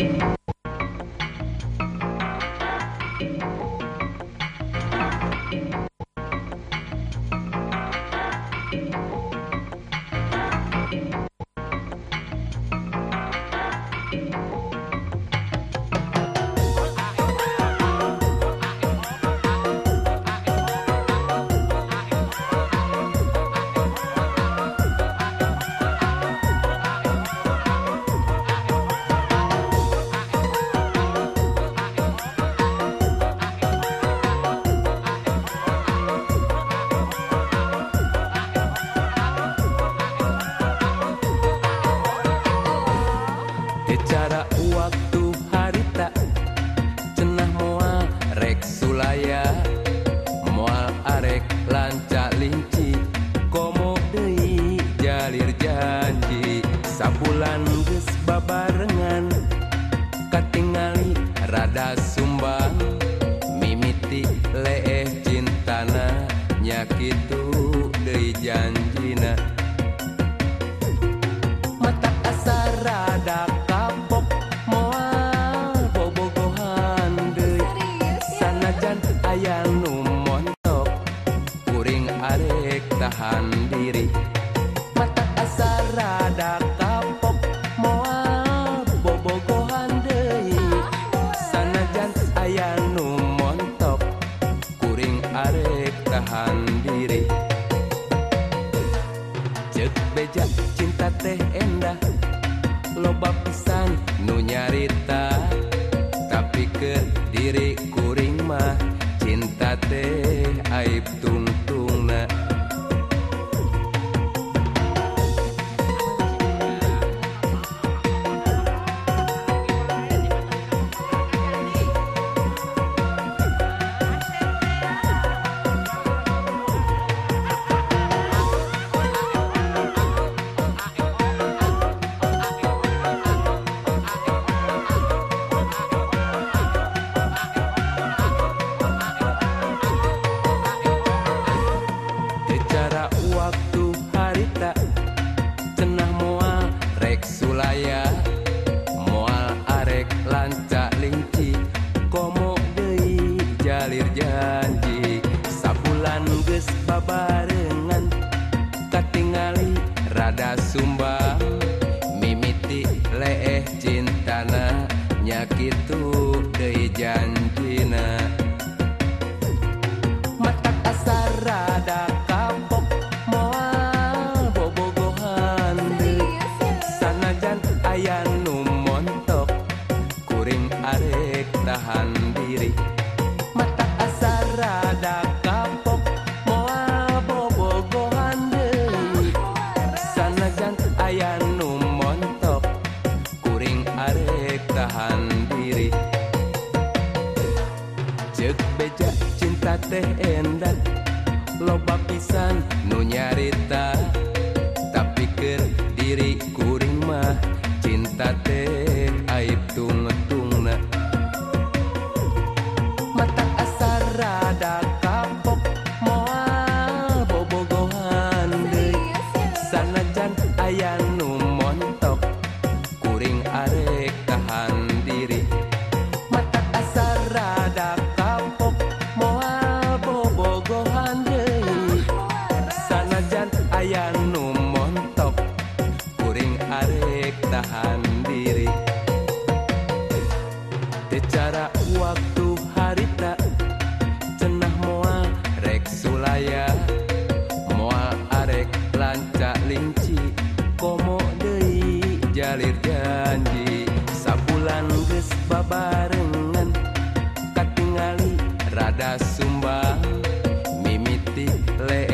thank you cenah moal rek sulaya moal arek lancak linci. Komo deui jalir janji. Sabulan geus babarengan. Katingali rada sumbang. Mimiti leeh cintana. Nyakitu deui janji. arek tahan diri. Mata asarada kapok moal bobogohan deui. Sanajan aya nu montok kuring arek tahan diri. Cek beja cinta teh endah loba pisan nu nyarita. Tapi ke diri kuring mah cinta teh aib tung ngalir janji. Sabulan geus babarengan katingali rada Sumba. Mimiti leeh cintana nyakitu deui janjina. Mata asa rada kapok moal bobogohan sanajan aya nu montok kuring are cek beja cinta teh endan loba pisan nu nyarita. Tapi ke diri kuring mah cinta teh aib tungetungna mata asar rada kapok moal bobogohan deui. Sanajan aya nu montok kuring arek tahan menahan diri. Tecara waktu harita Cenah moal rek sulaya. Moal arek lancak linci Komo dei jalir janji. Sabulan ges babarengan Katingali rada sumbang Mimiti le